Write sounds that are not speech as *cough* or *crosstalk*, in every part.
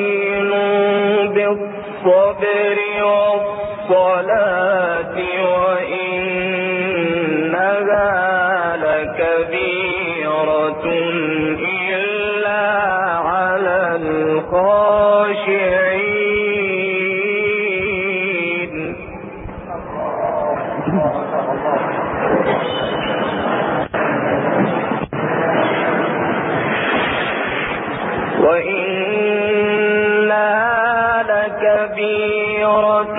واستعينوا بالصبر والصلاة. وإنها لكبيرة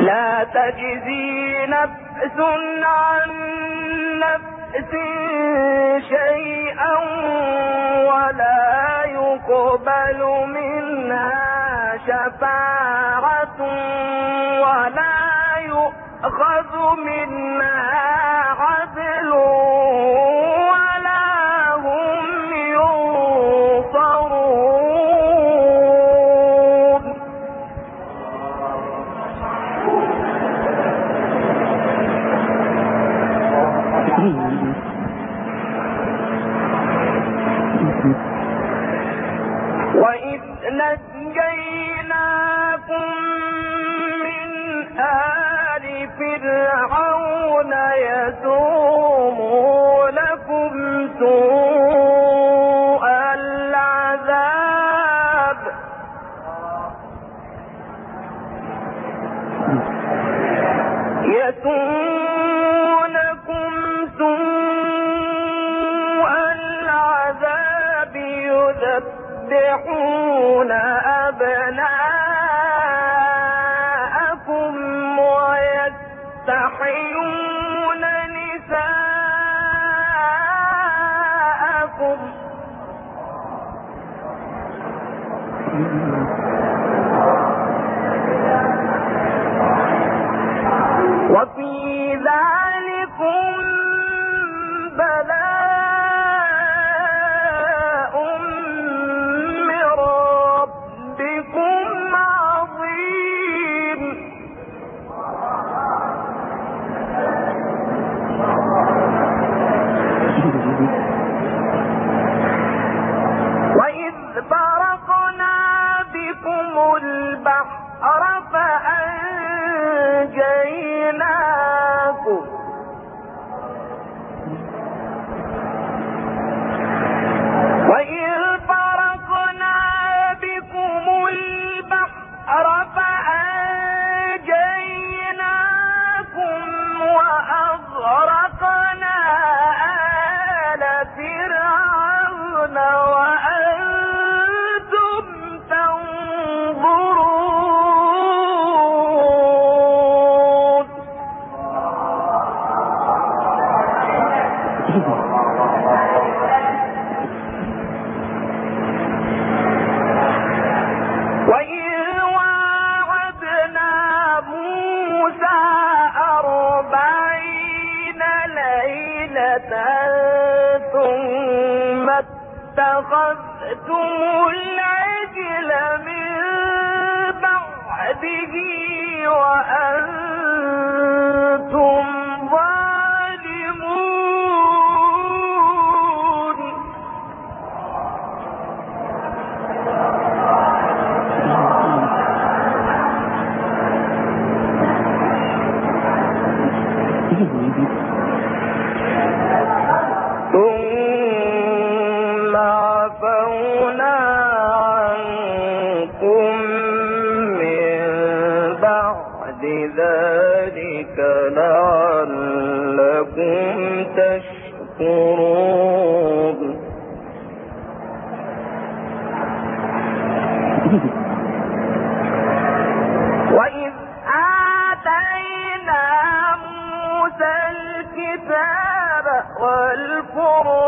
لا تجزي نفس عن نفس شيئا ولا يقبل منها شفاعة ولا يؤخذ منها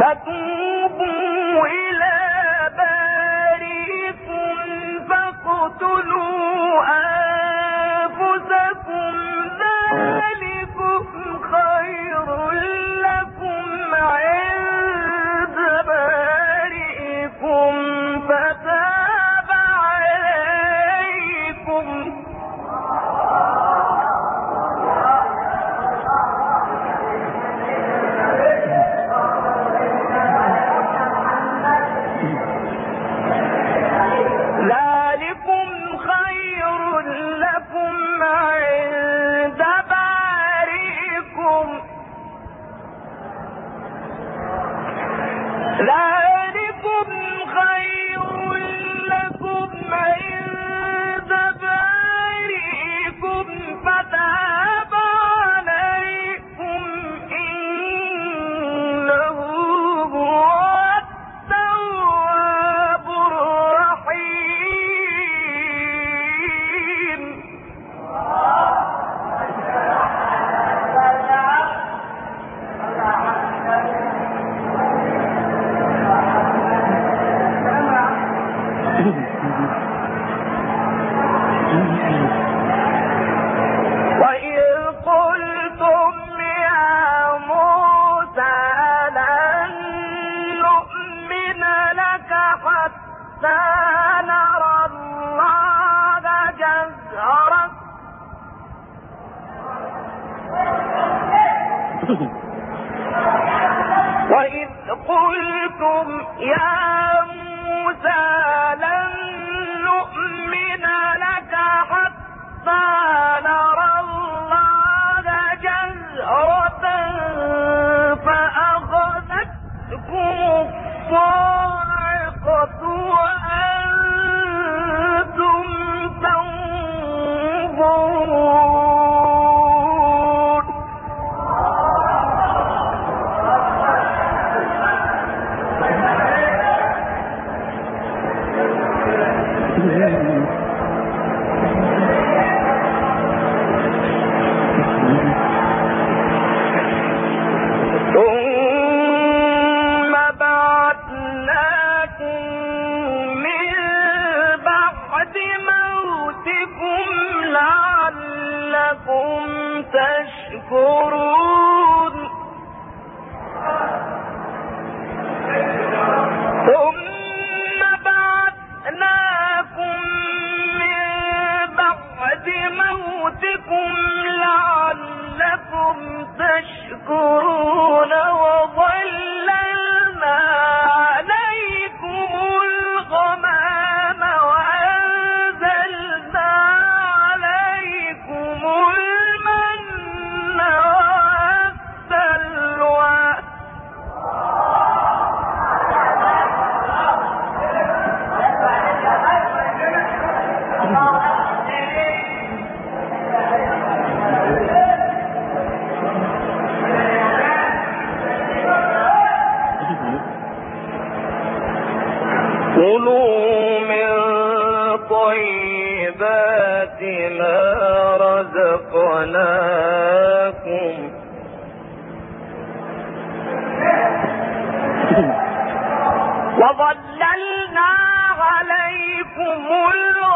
فتوبوا لا *laughs* وإذ قلتم يا موسى عليكم الغمام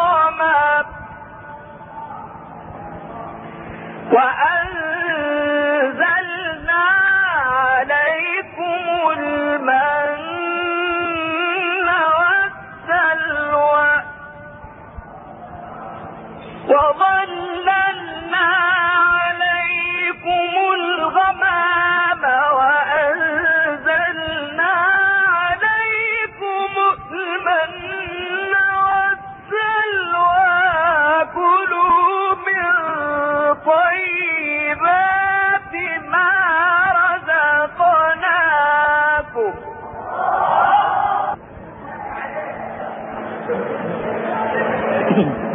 him.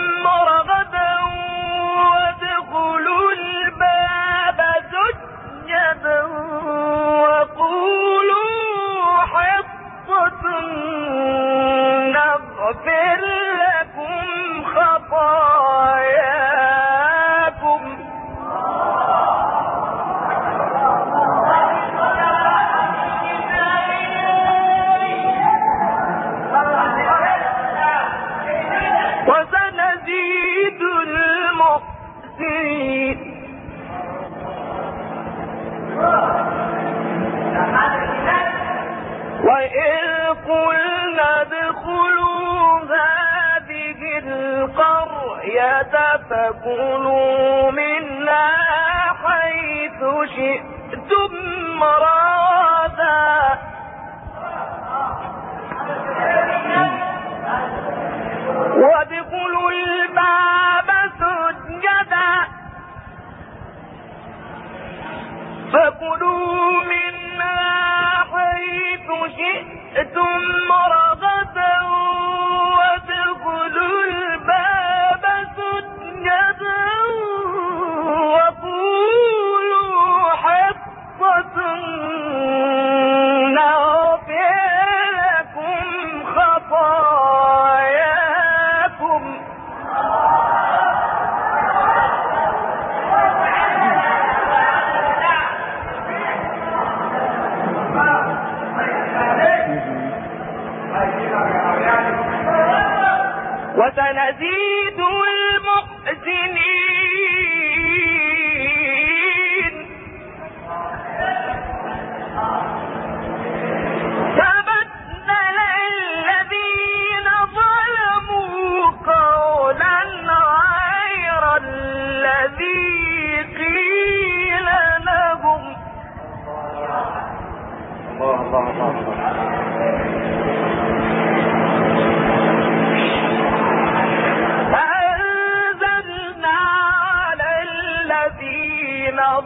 شئتم القرية فكلوا منا حيث شئتم رادا وادخلوا الباب سجدا. فكلوا منا حيث شئتم رادا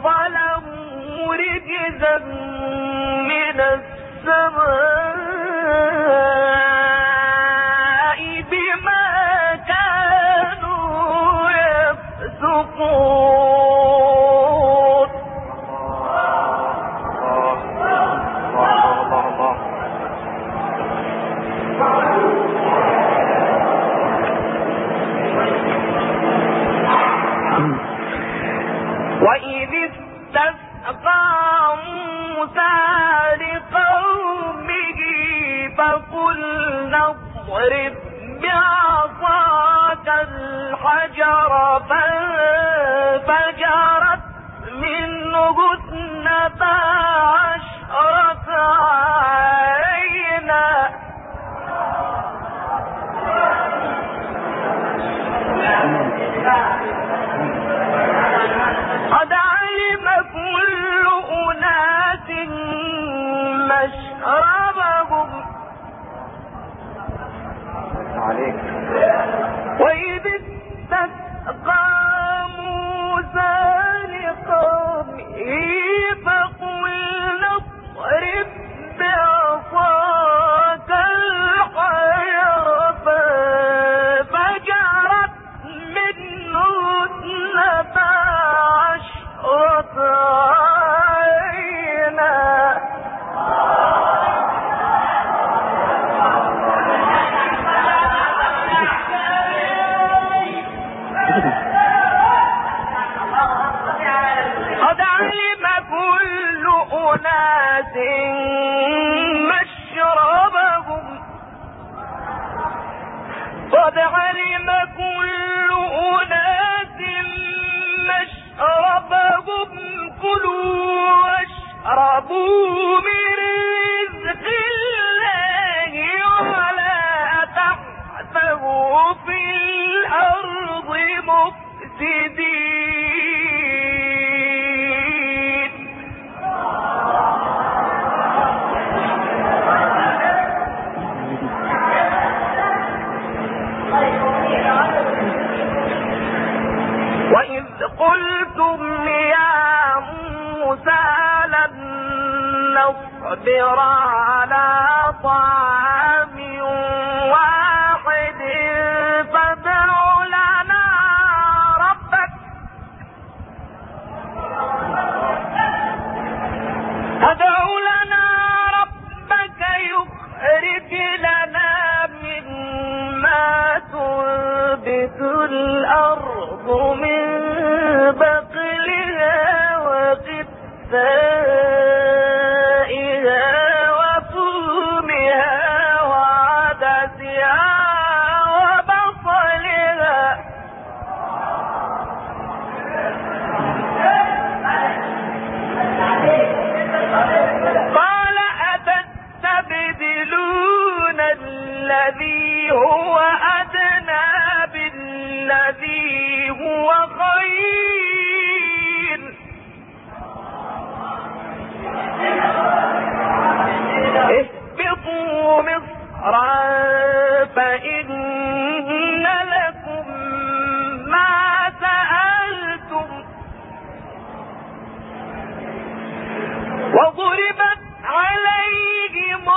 ظلموا رجزا من السماء. منه اثنتا فلا وضربت عليهم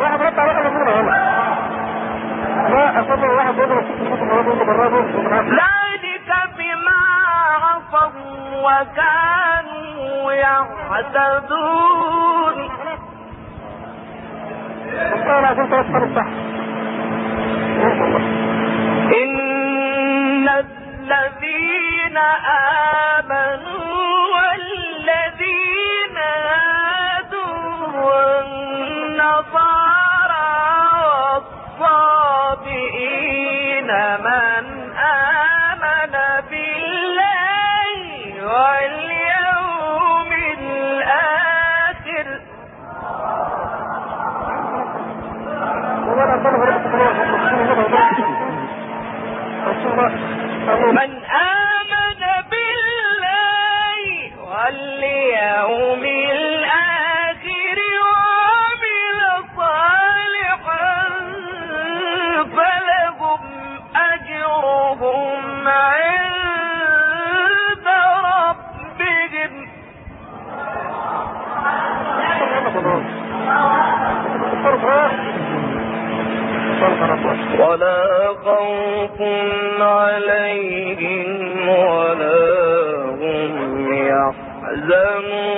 واحد رد على مجنونة هنا. لا افضل واحد يضرب ذلك بما عصوا وكانوا يعتدون. إن الذين آمنوا تحزنون